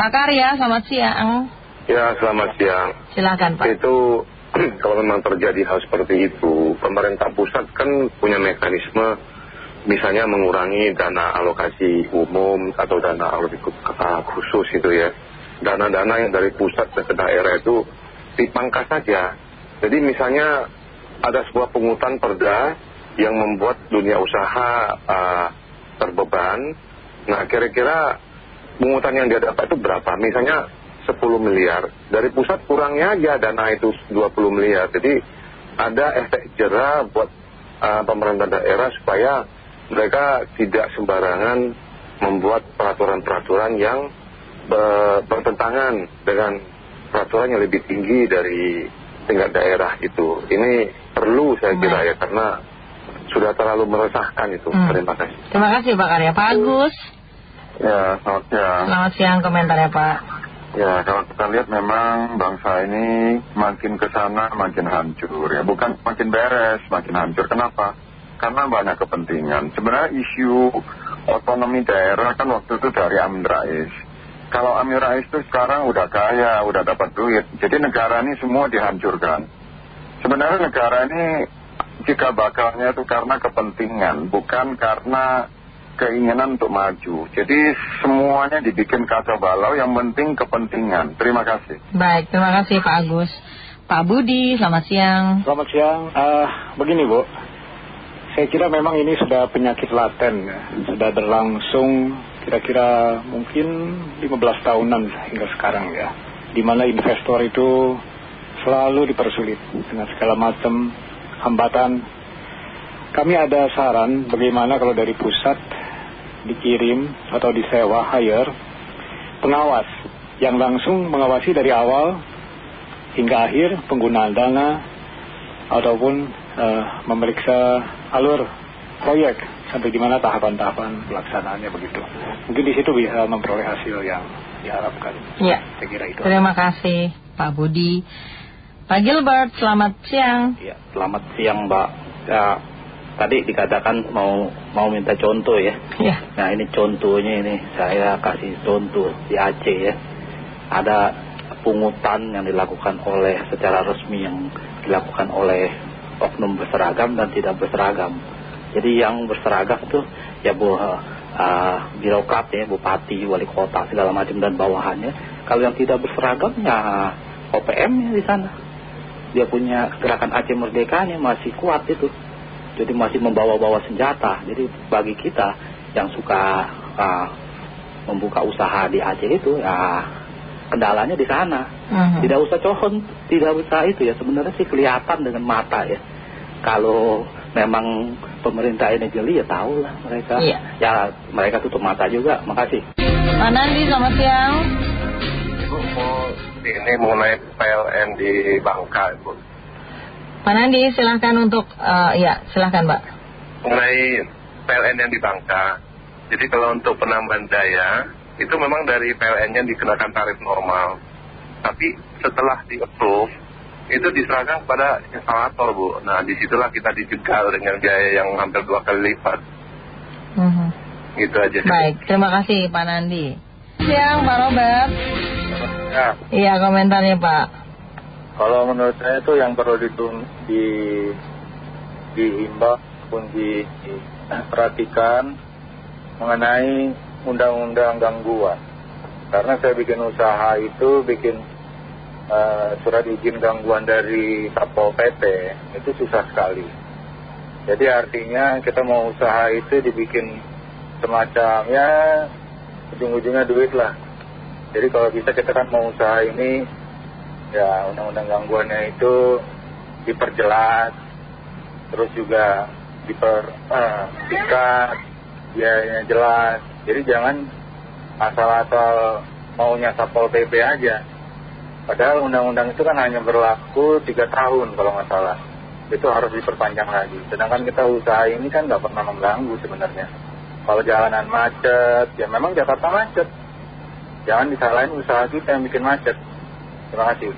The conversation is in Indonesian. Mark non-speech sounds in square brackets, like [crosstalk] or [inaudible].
Pak Karya, selamat siang. Ya, selamat siang. Silakan Pak. Itu [clears throat] kalau memang terjadi hal seperti itu, pemerintah pusat kan punya mekanisme misalnya mengurangi dana alokasi umum atau dana alokasi khusus itu ya. Dana-dana yang dari pusat ke daerah itu dipangkas saja. Jadi misalnya ada sebuah pungutan perda yang membuat dunia usaha uh, terbeban. Nah kira-kira pungutan yang dia dapat itu berapa? Misalnya 10 miliar. Dari pusat kurangnya aja dana itu 20 miliar. Jadi ada efek jerah buat uh, pemerintah daerah supaya mereka tidak sembarangan membuat peraturan-peraturan yang bertentangan dengan peraturan yang lebih tinggi dari tingkat daerah itu. Ini perlu saya kira ya karena sudah terlalu meresahkan itu. Hmm. Terima kasih. Terima kasih Pak Karya. Pak Agus. Ya, selamat siang. Selamat siang komentarnya Pak. Ya, kalau kita lihat memang bangsa ini makin ke sana makin hancur ya. Bukan makin beres, makin hancur. Kenapa? Karena banyak kepentingan. Sebenarnya isu otonomi daerah kan waktu itu dari Amin Rais. Kalau Amin Rais itu sekarang udah kaya, udah dapat duit. Jadi negara ini semua dihancurkan. Sebenarnya negara ini jika bakalnya itu karena kepentingan, bukan karena keinginan untuk maju. Jadi semuanya dibikin kacau balau, yang penting kepentingan. Terima kasih. Baik, terima kasih Pak Agus. Pak Budi, selamat siang. Selamat siang. Uh, begini Bu, saya kira memang ini sudah penyakit laten ya. Sudah berlangsung kira-kira mungkin 15 tahunan hingga sekarang ya. Di mana investor itu selalu dipersulit dengan segala macam hambatan. Kami ada saran bagaimana kalau dari pusat dikirim atau disewa hire pengawas yang langsung mengawasi dari awal hingga akhir penggunaan dana ataupun uh, memeriksa alur proyek sampai di mana tahapan-tahapan pelaksanaannya begitu. Mungkin di situ bisa memperoleh hasil yang diharapkan. Iya. Saya kira itu. Terima kasih Pak Budi. Pak Gilbert, selamat siang. Iya, selamat siang Mbak. Ya, tadi dikatakan mau mau minta contoh ya. Iya. Nah ini contohnya ini saya kasih contoh di Aceh ya. Ada pungutan yang dilakukan oleh secara resmi yang dilakukan oleh oknum berseragam dan tidak berseragam. Jadi yang berseragam itu ya bu, uh, birokrat ya, bupati, wali kota segala macam dan bawahannya. Kalau yang tidak berseragam ya OPM di sana. Dia punya gerakan Aceh Merdekanya masih kuat itu jadi masih membawa-bawa senjata. Jadi bagi kita yang suka uh, membuka usaha di Aceh itu, ya kendalanya di sana. -huh. Tidak usah cohon, tidak usah itu ya. Sebenarnya sih kelihatan dengan mata ya. Kalau memang pemerintah ini jeli ya tahu lah mereka. Iya. Ya mereka tutup mata juga. Makasih. Pak Nandi, selamat siang. Ini mengenai PLN di Bangka, Ibu. Pak Nandi silahkan untuk uh, ya silahkan Mbak mengenai PLN yang di Bangka jadi kalau untuk penambahan daya itu memang dari PLN-nya dikenakan tarif normal. Tapi setelah di approve itu diserahkan kepada instalator Bu. Nah di situlah kita dijegal dengan biaya yang hampir dua kali lipat. Uh -huh. gitu aja baik terima kasih Pak Nandi. Siang Pak Robert. Ya. Iya komentarnya Pak kalau menurut saya itu yang perlu ditun, di, diimbau pun diperhatikan mengenai undang-undang gangguan. Karena saya bikin usaha itu bikin uh, surat izin gangguan dari Satpol PP itu susah sekali. Jadi artinya kita mau usaha itu dibikin semacam ya ujung-ujungnya duit lah. Jadi kalau bisa kita kan mau usaha ini ya undang-undang gangguannya itu diperjelas terus juga diper uh, biayanya jelas. Jadi jangan asal-asal maunya Satpol PP aja. Padahal undang-undang itu kan hanya berlaku tiga tahun kalau nggak salah. Itu harus diperpanjang lagi. Sedangkan kita usaha ini kan nggak pernah mengganggu sebenarnya. Kalau jalanan macet ya memang Jakarta macet. Jangan disalahin usaha kita yang bikin macet Terima kasih.